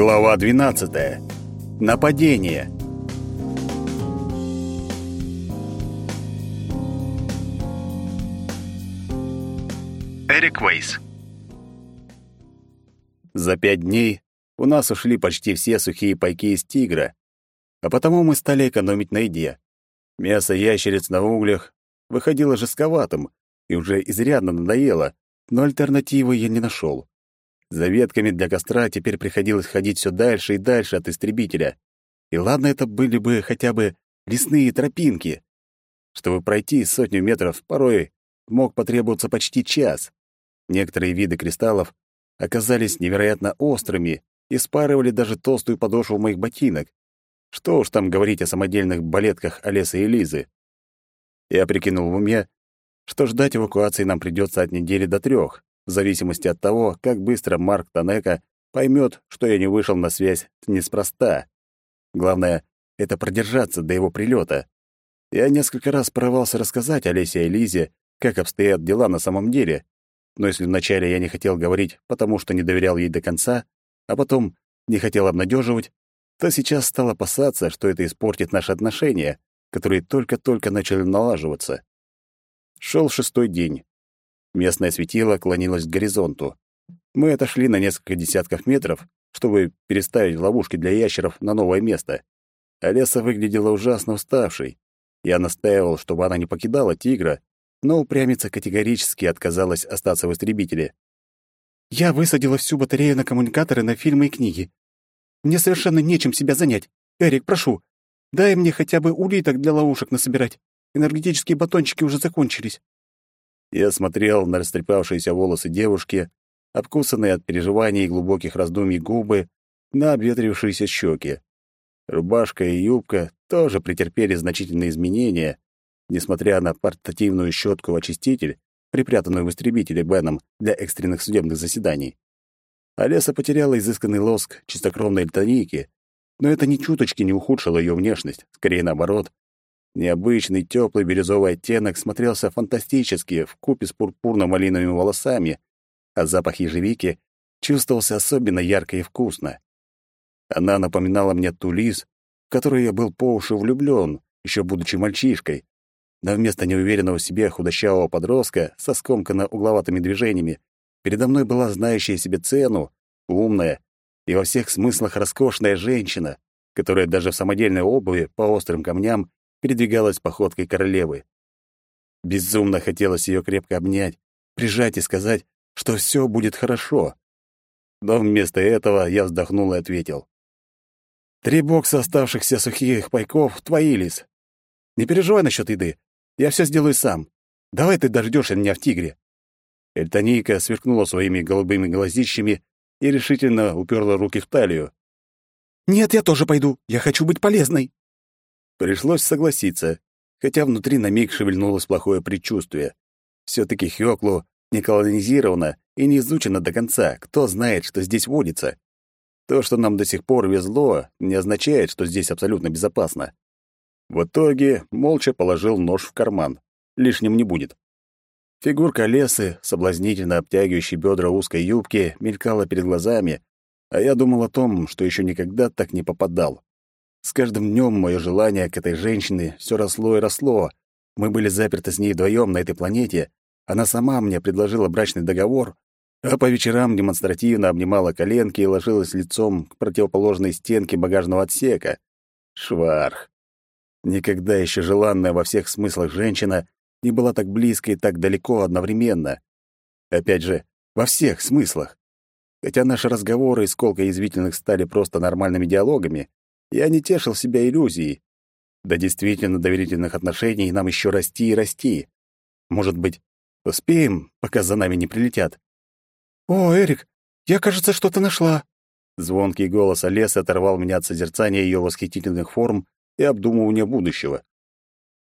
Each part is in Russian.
Глава 12. Нападение. Эрик Вейс. За пять дней у нас ушли почти все сухие пайки из тигра, а потому мы стали экономить на еде. Мясо ящериц на углях выходило жестковатым и уже изрядно надоело, но альтернативы я не нашел. За ветками для костра теперь приходилось ходить все дальше и дальше от истребителя. И ладно, это были бы хотя бы лесные тропинки. Чтобы пройти сотню метров, порой мог потребоваться почти час. Некоторые виды кристаллов оказались невероятно острыми и спарывали даже толстую подошву моих ботинок. Что уж там говорить о самодельных балетках Олеса и Лизы. Я прикинул в уме, что ждать эвакуации нам придется от недели до трех в зависимости от того, как быстро Марк Танека поймет, что я не вышел на связь неспроста. Главное — это продержаться до его прилета. Я несколько раз порывался рассказать Олесе и Лизе, как обстоят дела на самом деле, но если вначале я не хотел говорить, потому что не доверял ей до конца, а потом не хотел обнадеживать, то сейчас стал опасаться, что это испортит наши отношения, которые только-только начали налаживаться. Шел шестой день. Местное светило клонилось к горизонту. Мы отошли на несколько десятков метров, чтобы переставить ловушки для ящеров на новое место. Олеса выглядела ужасно уставшей. Я настаивал, чтобы она не покидала тигра, но упрямица категорически отказалась остаться в истребителе. «Я высадила всю батарею на коммуникаторы на фильмы и книги. Мне совершенно нечем себя занять. Эрик, прошу, дай мне хотя бы улиток для ловушек насобирать. Энергетические батончики уже закончились. Я смотрел на растрепавшиеся волосы девушки, обкусанные от переживаний и глубоких раздумий губы, на обветрившиеся щеки. Рубашка и юбка тоже претерпели значительные изменения, несмотря на портативную щетку-очиститель, припрятанную в истребителе Беном для экстренных судебных заседаний. Олеса потеряла изысканный лоск чистокровной эльтоники, но это ни чуточки не ухудшило ее внешность, скорее наоборот, Необычный теплый бирюзовый оттенок смотрелся фантастически в купе с пурпурно-малиновыми волосами, а запах ежевики чувствовался особенно ярко и вкусно. Она напоминала мне ту лис, в которую я был по уши влюблён, еще будучи мальчишкой, но вместо неуверенного в себе худощавого подростка со скомканно-угловатыми движениями передо мной была знающая себе цену, умная и во всех смыслах роскошная женщина, которая даже в самодельной обуви по острым камням передвигалась походкой королевы. Безумно хотелось ее крепко обнять, прижать и сказать, что все будет хорошо. Но вместо этого я вздохнул и ответил. «Три бокса оставшихся сухих пайков твои, Лис. Не переживай насчет еды. Я все сделаю сам. Давай ты дождешься меня в тигре». Эльтонийка сверкнула своими голубыми глазищами и решительно уперла руки в талию. «Нет, я тоже пойду. Я хочу быть полезной». Пришлось согласиться, хотя внутри на миг шевельнулось плохое предчувствие. Все-таки Хёклу не колонизировано и не изучено до конца, кто знает, что здесь водится. То, что нам до сих пор везло, не означает, что здесь абсолютно безопасно. В итоге молча положил нож в карман. Лишним не будет. Фигурка лесы, соблазнительно обтягивающей бедра узкой юбки, мелькала перед глазами, а я думал о том, что еще никогда так не попадал. С каждым днем мое желание к этой женщине все росло и росло. Мы были заперты с ней вдвоем на этой планете. Она сама мне предложила брачный договор, а по вечерам демонстративно обнимала коленки и ложилась лицом к противоположной стенке багажного отсека. Шварх. Никогда еще желанная во всех смыслах женщина не была так близко и так далеко одновременно. Опять же, во всех смыслах. Хотя наши разговоры из сколка язвительных стали просто нормальными диалогами, я не тешил себя иллюзией. До действительно доверительных отношений нам еще расти и расти. Может быть, успеем, пока за нами не прилетят. «О, Эрик, я, кажется, что-то нашла». Звонкий голос Олесы оторвал меня от созерцания ее восхитительных форм и обдумывания будущего.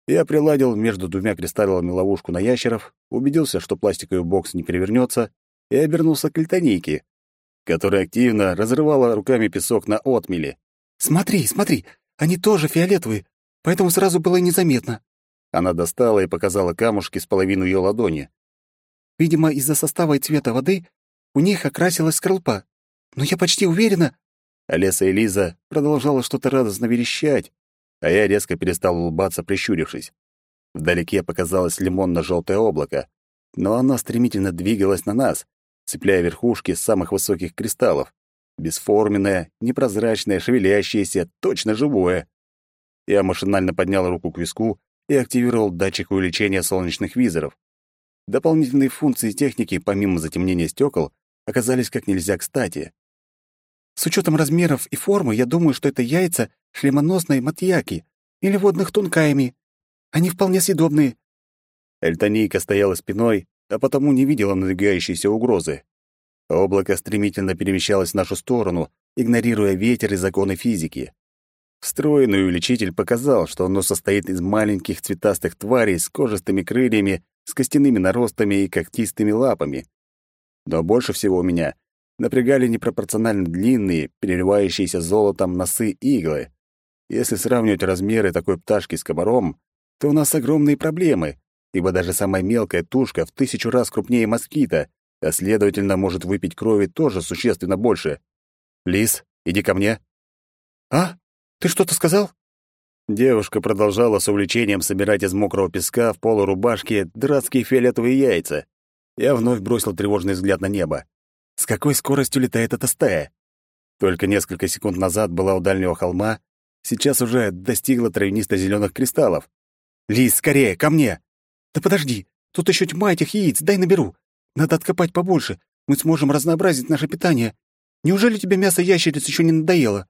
Я приладил между двумя кристаллами ловушку на ящеров, убедился, что пластиковый бокс не перевернется, и обернулся к льтонейке, которая активно разрывала руками песок на отмеле. «Смотри, смотри, они тоже фиолетовые, поэтому сразу было незаметно». Она достала и показала камушки с половину ее ладони. «Видимо, из-за состава и цвета воды у них окрасилась скорлупа. Но я почти уверена...» Олеса и Лиза продолжала что-то радостно верещать, а я резко перестал улыбаться, прищурившись. Вдалеке показалось лимонно-желтое облако, но оно стремительно двигалось на нас, цепляя верхушки самых высоких кристаллов. Бесформенное, непрозрачное, шевелящееся, точно живое. Я машинально поднял руку к виску и активировал датчик увеличения солнечных визоров. Дополнительные функции техники, помимо затемнения стекол, оказались как нельзя кстати. С учетом размеров и формы, я думаю, что это яйца шлемоносной матьяки или водных тункаями. Они вполне съедобные. Эльтонийка стояла спиной, а потому не видела надвигающейся угрозы. Облако стремительно перемещалось в нашу сторону, игнорируя ветер и законы физики. Встроенный увеличитель показал, что оно состоит из маленьких цветастых тварей с кожистыми крыльями, с костяными наростами и когтистыми лапами. Но больше всего у меня напрягали непропорционально длинные, переливающиеся золотом носы иглы. Если сравнивать размеры такой пташки с комаром, то у нас огромные проблемы, ибо даже самая мелкая тушка в тысячу раз крупнее москита, а следовательно, может выпить крови тоже существенно больше. «Лис, иди ко мне». «А? Ты что-то сказал?» Девушка продолжала с увлечением собирать из мокрого песка в полурубашке дурацкие фиолетовые яйца. Я вновь бросил тревожный взгляд на небо. С какой скоростью летает эта стая? Только несколько секунд назад была у дальнего холма, сейчас уже достигла травянисто зеленых кристаллов. «Лис, скорее, ко мне!» «Да подожди, тут еще тьма этих яиц, дай наберу. Надо откопать побольше, мы сможем разнообразить наше питание. Неужели тебе мясо ящериц еще не надоело?»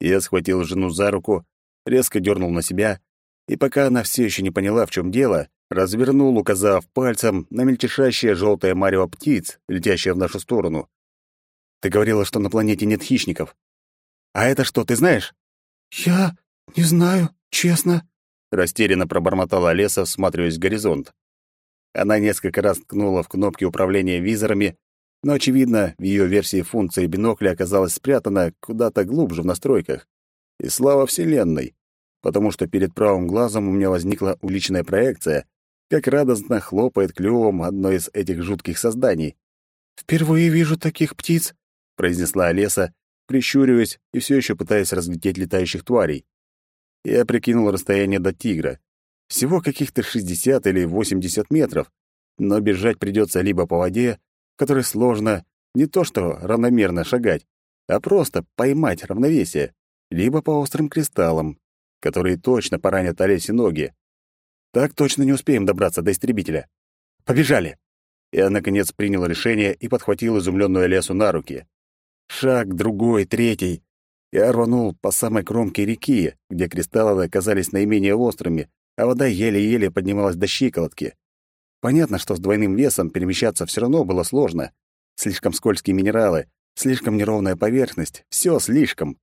Я схватил жену за руку, резко дернул на себя, и пока она все еще не поняла, в чем дело, развернул, указав пальцем на мельтешащее желтое марево птиц, летящее в нашу сторону. «Ты говорила, что на планете нет хищников. А это что, ты знаешь?» «Я не знаю, честно», — растерянно пробормотала Леса, всматриваясь в горизонт. Она несколько раз ткнула в кнопки управления визорами, но, очевидно, в ее версии функции бинокля оказалась спрятана куда-то глубже в настройках. И слава Вселенной, потому что перед правым глазом у меня возникла уличная проекция, как радостно хлопает клювом одно из этих жутких созданий. «Впервые вижу таких птиц», — произнесла Олеса, прищуриваясь и все еще пытаясь разглядеть летающих тварей. Я прикинул расстояние до тигра. Всего каких-то 60 или 80 метров, но бежать придется либо по воде, в которой сложно не то что равномерно шагать, а просто поймать равновесие, либо по острым кристаллам, которые точно поранят Олесе ноги. Так точно не успеем добраться до истребителя. Побежали. Я, наконец, принял решение и подхватил изумленную лесу на руки. Шаг, другой, третий. Я рванул по самой кромке реки, где кристаллы оказались наименее острыми, а вода еле-еле поднималась до щиколотки. Понятно, что с двойным весом перемещаться все равно было сложно. Слишком скользкие минералы, слишком неровная поверхность, все слишком.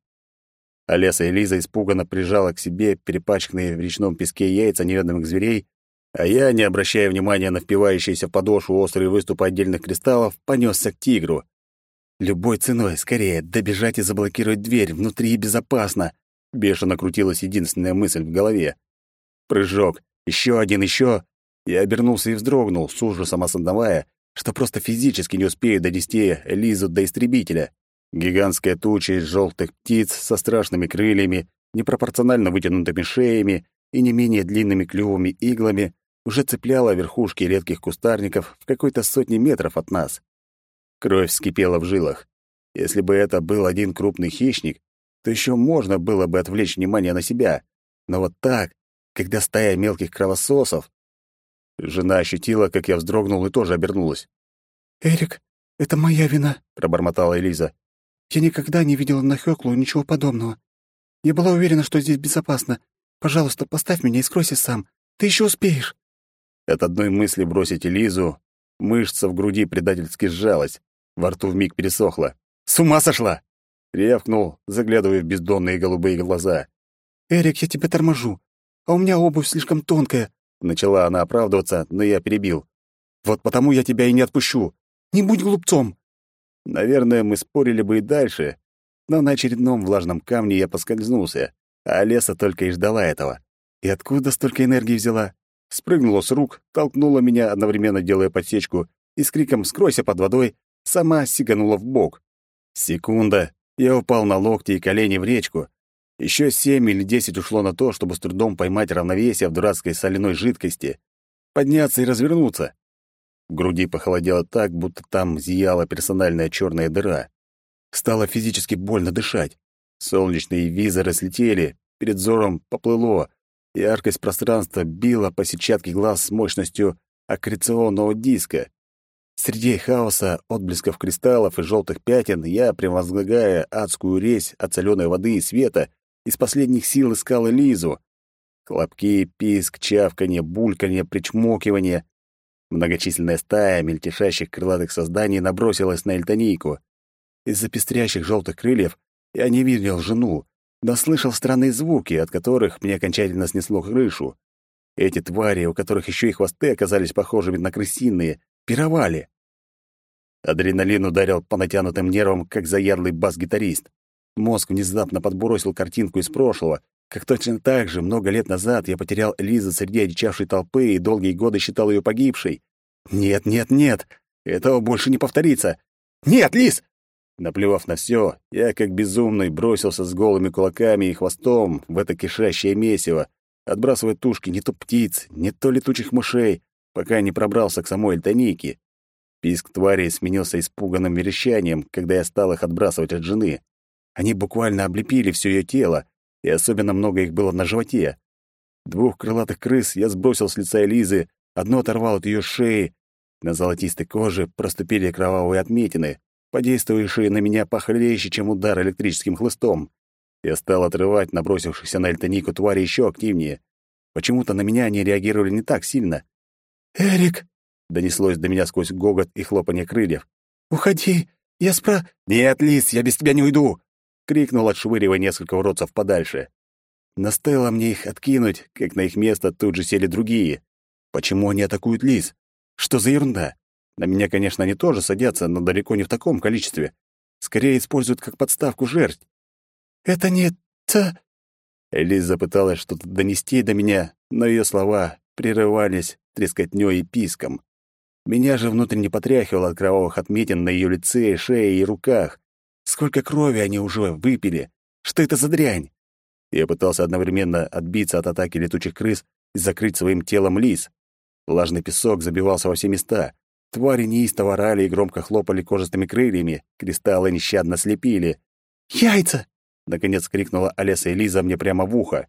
Олеса и Лиза испуганно прижала к себе перепачканные в речном песке яйца неведомых зверей, а я, не обращая внимания на впивающиеся в подошву острые выступы отдельных кристаллов, понесся к тигру. Любой ценой, скорее, добежать и заблокировать дверь, внутри безопасно. Бешено крутилась единственная мысль в голове. Прыжок, еще один, еще. Я обернулся и вздрогнул, с ужасом осознавая, что просто физически не успею донести Лизу до истребителя. Гигантская туча из желтых птиц со страшными крыльями, непропорционально вытянутыми шеями и не менее длинными клювами иглами уже цепляла верхушки редких кустарников в какой-то сотни метров от нас. Кровь вскипела в жилах. Если бы это был один крупный хищник, то еще можно было бы отвлечь внимание на себя. Но вот так, когда стая мелких кровососов... Жена ощутила, как я вздрогнул и тоже обернулась. «Эрик, это моя вина», — пробормотала Элиза. Я никогда не видела на Хёклу ничего подобного. Я была уверена, что здесь безопасно. Пожалуйста, поставь меня и скройся сам. Ты еще успеешь. От одной мысли бросить Элизу, мышца в груди предательски сжалась, во рту вмиг пересохла. «С ума сошла!» — рявкнул, заглядывая в бездонные голубые глаза. «Эрик, я тебя торможу, а у меня обувь слишком тонкая», — начала она оправдываться, но я перебил. «Вот потому я тебя и не отпущу. Не будь глупцом. Наверное, мы спорили бы и дальше, но на очередном влажном камне я поскользнулся, а Леса только и ждала этого. И откуда столько энергии взяла? Спрыгнула с рук, толкнула меня, одновременно делая подсечку, и с криком «Скройся под водой!» сама сиганула в бок. Секунда, Я упал на локти и колени в речку. Еще семь или десять ушло на то, чтобы с трудом поймать равновесие в дурацкой соляной жидкости, подняться и развернуться. В груди похолодело так, будто там зияла персональная черная дыра. Стало физически больно дышать. Солнечные визоры слетели, перед взором поплыло, яркость пространства била по сетчатке глаз с мощностью аккреционного диска. Среди хаоса отблесков кристаллов и желтых пятен я, превозглагая адскую резь от соленой воды и света, из последних сил искал Элизу. Хлопки, писк, чавканье, бульканье, причмокивание. Многочисленная стая мельтешащих крылатых созданий набросилась на эльтонийку. Из-за пестрящих желтых крыльев я не видел жену, но слышал странные звуки, от которых мне окончательно снесло крышу. Эти твари, у которых еще и хвосты оказались похожими на крысиные, пировали. Адреналин ударил по натянутым нервам, как заядлый бас-гитарист. Мозг внезапно подбросил картинку из прошлого, как точно так же много лет назад я потерял Лизу среди одичавшей толпы и долгие годы считал ее погибшей. Нет, нет, нет, этого больше не повторится. Нет, Лиз! Наплевав на все, я как безумный бросился с голыми кулаками и хвостом в это кишащее месиво, отбрасывая тушки не то птиц, не то летучих мышей, пока не пробрался к самой Эльтонике. Писк твари сменился испуганным верещанием, когда я стал их отбрасывать от жены. Они буквально облепили все ее тело, и особенно много их было на животе. Двух крылатых крыс я сбросил с лица Элизы, одно оторвал от ее шеи. На золотистой коже проступили кровавые отметины подействовавшие на меня похлеще, чем удар электрическим хлыстом. Я стал отрывать набросившихся на Эльтонику твари еще активнее. Почему-то на меня они реагировали не так сильно. «Эрик!» — донеслось до меня сквозь гогот и хлопанье крыльев. «Уходи! Я спра...» «Нет, Лис, я без тебя не уйду!» — крикнул, отшвыривая несколько уродцев подальше. Но стоило мне их откинуть, как на их место тут же сели другие. Почему они атакуют Лис? Что за ерунда? На меня, конечно, они тоже садятся, но далеко не в таком количестве. Скорее используют как подставку жертв. «Это не та...» Элиза пыталась что-то донести до меня, но ее слова прерывались трескотнёй и писком. Меня же внутренне потряхивало от кровавых отметин на ее лице, шее и руках. Сколько крови они уже выпили! Что это за дрянь? Я пытался одновременно отбиться от атаки летучих крыс и закрыть своим телом лис. Влажный песок забивался во все места. Твари неистово орали и громко хлопали кожистыми крыльями, кристаллы нещадно слепили. «Яйца!» — наконец крикнула Олеса Элиза мне прямо в ухо.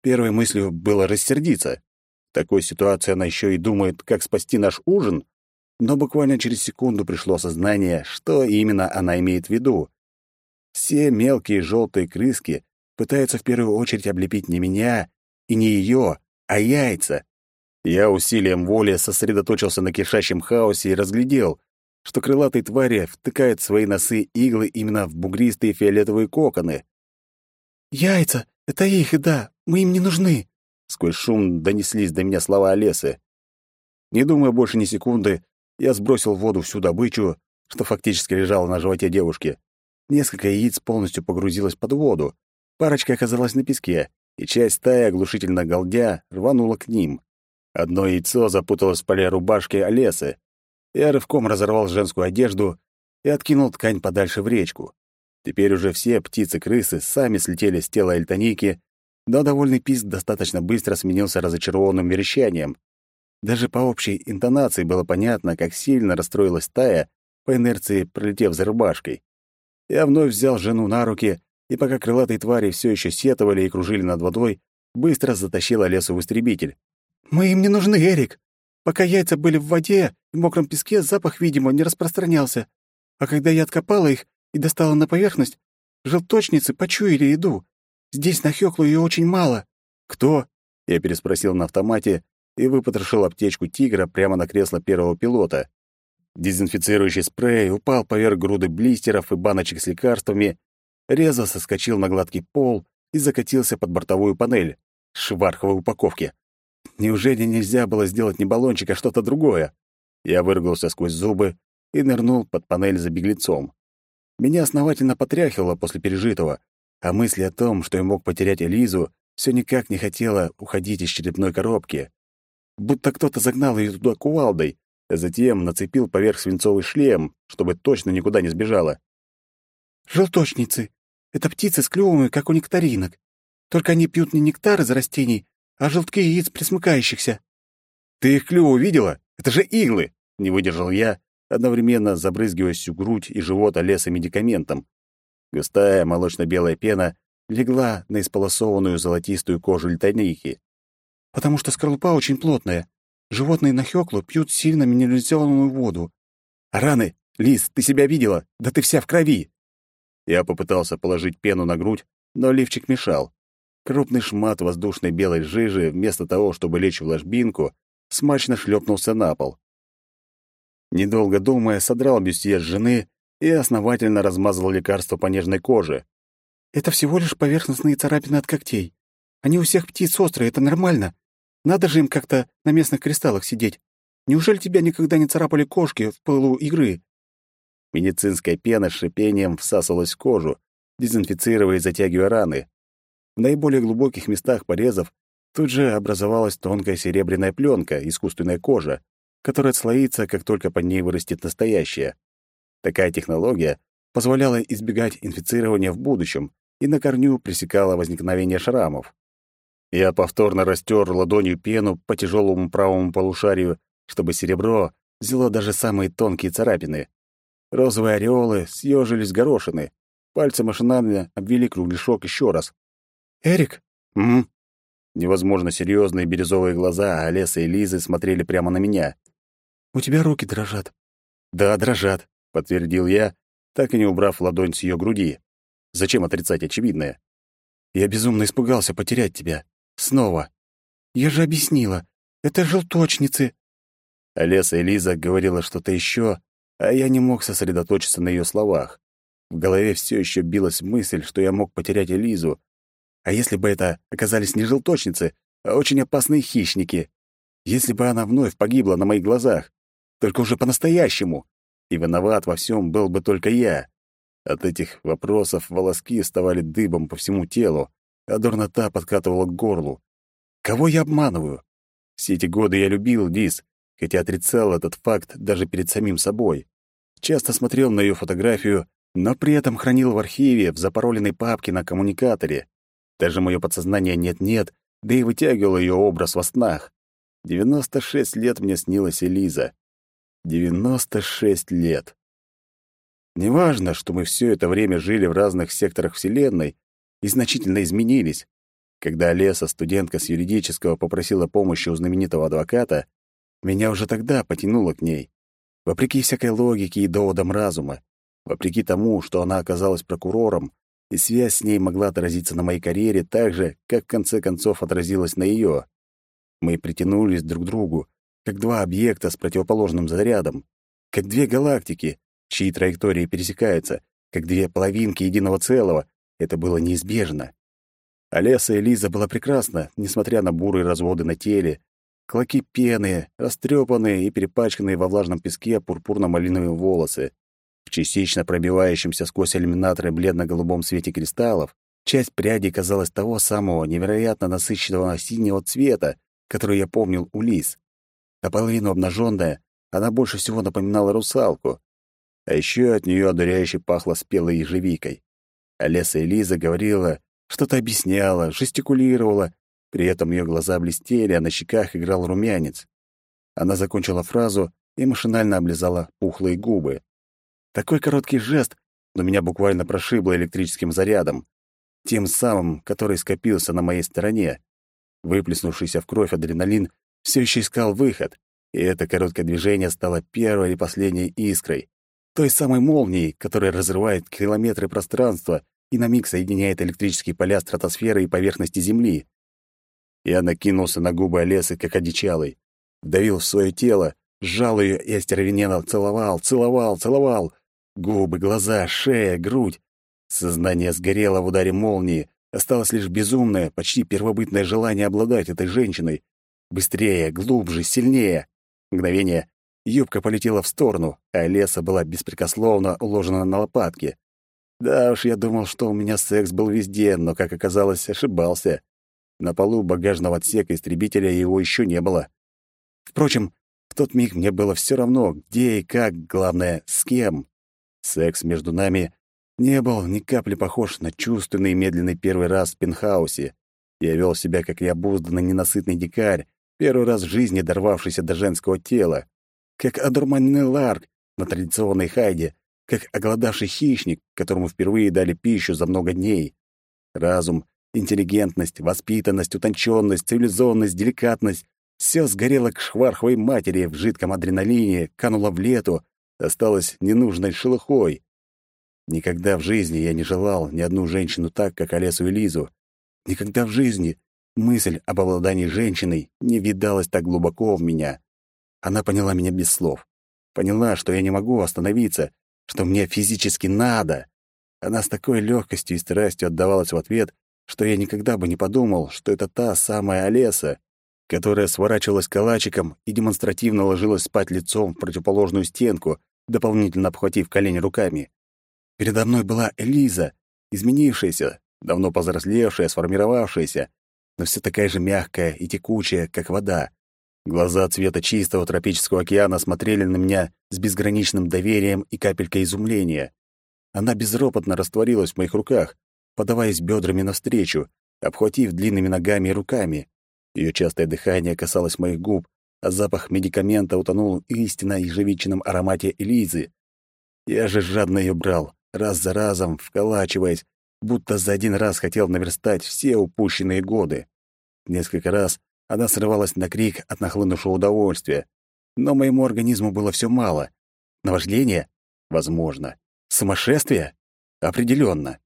Первой мыслью было рассердиться. В такой ситуации она еще и думает, как спасти наш ужин. Но буквально через секунду пришло осознание, что именно она имеет в виду. Все мелкие желтые крыски пытаются в первую очередь облепить не меня и не ее, а яйца. Я усилием воли сосредоточился на кишащем хаосе и разглядел, что крылатые твари втыкают свои носы иглы именно в бугристые фиолетовые коконы. «Яйца! Это их еда! Мы им не нужны!» Сквозь шум донеслись до меня слова Олесы. Не думая больше ни секунды, я сбросил в воду всю добычу, что фактически лежала на животе девушки. Несколько яиц полностью погрузилось под воду. Парочка оказалась на песке, и часть стаи, оглушительно галдя, рванула к ним. Одно яйцо запуталось в поле рубашки Олесы. Я рывком разорвал женскую одежду и откинул ткань подальше в речку. Теперь уже все птицы-крысы сами слетели с тела эльтоники, но довольный писк достаточно быстро сменился разочарованным верещанием. Даже по общей интонации было понятно, как сильно расстроилась стая, по инерции пролетев за рубашкой. Я вновь взял жену на руки, и пока крылатые твари все еще сетовали и кружили над водой, быстро затащил лесу в истребитель. «Мы им не нужны, Эрик. Пока яйца были в воде и в мокром песке, запах, видимо, не распространялся. А когда я откопала их и достала на поверхность, желточницы почуяли еду. Здесь на Хёклу её очень мало». «Кто?» — я переспросил на автомате и выпотрошил аптечку «Тигра» прямо на кресло первого пилота. Дезинфицирующий спрей упал поверх груды блистеров и баночек с лекарствами, резво соскочил на гладкий пол и закатился под бортовую панель. Шварховой упаковки. Неужели нельзя было сделать не баллончик, а что-то другое? Я выругался сквозь зубы и нырнул под панель за беглецом. Меня основательно потряхивало после пережитого, а мысли о том, что я мог потерять Элизу, все никак не хотела уходить из черепной коробки. Будто кто-то загнал ее туда кувалдой, а затем нацепил поверх свинцовый шлем, чтобы точно никуда не сбежала. «Желточницы. Это птицы с клювами, как у нектаринок. Только они пьют не нектар из растений, а желтки яиц присмыкающихся». «Ты их клювы видела? Это же иглы!» — не выдержал я, одновременно забрызгивая всю грудь и живот леса медикаментом. Густая молочно-белая пена легла на исполосованную золотистую кожу льтоники. «Потому что скорлупа очень плотная. Животные на Хёклу пьют сильно минерализованную воду. Раны? Лис, ты себя видела? Да ты вся в крови!» Я попытался положить пену на грудь, но лифчик мешал. Крупный шмат воздушной белой жижи, вместо того, чтобы лечь в ложбинку, смачно шлепнулся на пол. Недолго думая, содрал бюстье с жены и основательно размазал лекарство по нежной коже. «Это всего лишь поверхностные царапины от когтей. Они у всех птиц острые, это нормально. Надо же им как-то на местных кристаллах сидеть. Неужели тебя никогда не царапали кошки в пылу игры?» Медицинская пена с шипением всасывалась в кожу, дезинфицируя и затягивая раны. В наиболее глубоких местах порезов тут же образовалась тонкая серебряная пленка, искусственная кожа, которая отслоится, как только под ней вырастет настоящая. Такая технология позволяла избегать инфицирования в будущем и на корню пресекала возникновение шрамов. Я повторно растер ладонью пену по тяжелому правому полушарию, чтобы серебро взяло даже самые тонкие царапины. Розовые ореолы съежились горошины. Пальцы машинально обвели кругляшок еще раз. «Эрик?» «М?» Невозможно серьезные бирюзовые глаза Олеса и Лизы смотрели прямо на меня. «У тебя руки дрожат». «Да, дрожат», — подтвердил я, так и не убрав ладонь с ее груди. Зачем отрицать очевидное? Я безумно испугался потерять тебя. Снова. Я же объяснила. Это желточницы. Олеса и Лиза говорила что-то еще, а я не мог сосредоточиться на ее словах. В голове все еще билась мысль, что я мог потерять Элизу. А если бы это оказались не желточницы, а очень опасные хищники? Если бы она вновь погибла на моих глазах, только уже по-настоящему, и виноват во всем был бы только я. От этих вопросов волоски вставали дыбом по всему телу, а дурнота подкатывала к горлу. Кого я обманываю? Все эти годы я любил Дис, хотя отрицал этот факт даже перед самим собой. Часто смотрел на ее фотографию, но при этом хранил в архиве в запароленной папке на коммуникаторе. Даже мое подсознание нет-нет, да и вытягивало ее образ во снах. 96 лет мне снилась Элиза. 96 лет. Неважно, что мы все это время жили в разных секторах Вселенной и значительно изменились. Когда Леса, студентка с юридического, попросила помощи у знаменитого адвоката, меня уже тогда потянуло к ней. Вопреки всякой логике и доводам разума, вопреки тому, что она оказалась прокурором, и связь с ней могла отразиться на моей карьере так же, как в конце концов отразилась на ее. Мы притянулись друг к другу, как два объекта с противоположным зарядом, как две галактики, чьи траектории пересекаются, как две половинки единого целого. Это было неизбежно. Олеса и Лиза была прекрасна, несмотря на бурые разводы на теле, клоки пены, растрепанные и перепачканные во влажном песке пурпурно-малиновые волосы. В частично пробивающемся сквозь иллюминаторы бледно-голубом свете кристаллов часть прядей казалась того самого невероятно насыщенного синего цвета, который я помнил у Лиз. Наполовину обнаженная, она больше всего напоминала русалку. А еще от нее одуряюще пахло спелой ежевикой. Олеса и Лиза говорила, что-то объясняла, жестикулировала, при этом ее глаза блестели, а на щеках играл румянец. Она закончила фразу и машинально облизала пухлые губы. Такой короткий жест, но меня буквально прошибло электрическим зарядом, тем самым, который скопился на моей стороне. Выплеснувшийся в кровь адреналин все еще искал выход, и это короткое движение стало первой и последней искрой, той самой молнией, которая разрывает километры пространства и на миг соединяет электрические поля стратосферы и поверхности Земли. Я накинулся на губы Олесы, как одичалый, вдавил в свое тело, сжал ее и остервенело целовал, целовал, целовал. Губы, глаза, шея, грудь. Сознание сгорело в ударе молнии, осталось лишь безумное, почти первобытное желание обладать этой женщиной, Быстрее, глубже, сильнее. Мгновение. Юбка полетела в сторону, а леса была беспрекословно уложена на лопатки. Да уж, я думал, что у меня секс был везде, но, как оказалось, ошибался. На полу багажного отсека истребителя его еще не было. Впрочем, в тот миг мне было все равно, где и как, главное, с кем. Секс между нами не был ни капли похож на чувственный медленный первый раз в пентхаусе. Я вел себя как необузданный ненасытный дикарь, первый раз в жизни дорвавшийся до женского тела, как одурманенный ларк на традиционной хайде, как оголодавший хищник, которому впервые дали пищу за много дней. Разум, интеллигентность, воспитанность, утонченность, цивилизованность, деликатность — все сгорело к шварховой матери в жидком адреналине, кануло в лету, осталось ненужной шелухой. Никогда в жизни я не желал ни одну женщину так, как Олесу и Лизу. Никогда в жизни мысль об обладании женщиной не видалась так глубоко в меня. Она поняла меня без слов. Поняла, что я не могу остановиться, что мне физически надо. Она с такой легкостью и страстью отдавалась в ответ, что я никогда бы не подумал, что это та самая Олеса, которая сворачивалась калачиком и демонстративно ложилась спать лицом в противоположную стенку, дополнительно обхватив колени руками. Передо мной была Элиза, изменившаяся, давно повзрослевшая, сформировавшаяся, но все такая же мягкая и текучая, как вода. Глаза цвета чистого тропического океана смотрели на меня с безграничным доверием и капелькой изумления. Она безропотно растворилась в моих руках, подаваясь бедрами навстречу, обхватив длинными ногами и руками. Ее частое дыхание касалось моих губ, а запах медикамента утонул истинно ежевичном аромате Элизы. Я же жадно ее брал, раз за разом вколачиваясь, будто за один раз хотел наверстать все упущенные годы. Несколько раз она срывалась на крик от нахлынувшего удовольствия, но моему организму было все мало. Наваждение? Возможно. Сумасшествие? Определенно.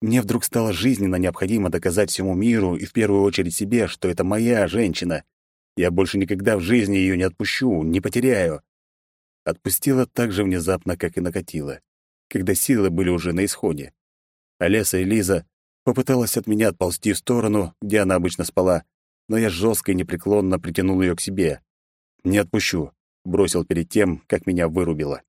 Мне вдруг стало жизненно необходимо доказать всему миру и в первую очередь себе, что это моя женщина. Я больше никогда в жизни ее не отпущу, не потеряю. Отпустила так же внезапно, как и накатила когда силы были уже на исходе. Олеса и Лиза попыталась от меня отползти в сторону, где она обычно спала, но я жестко и непреклонно притянул ее к себе. «Не отпущу», — бросил перед тем, как меня вырубило.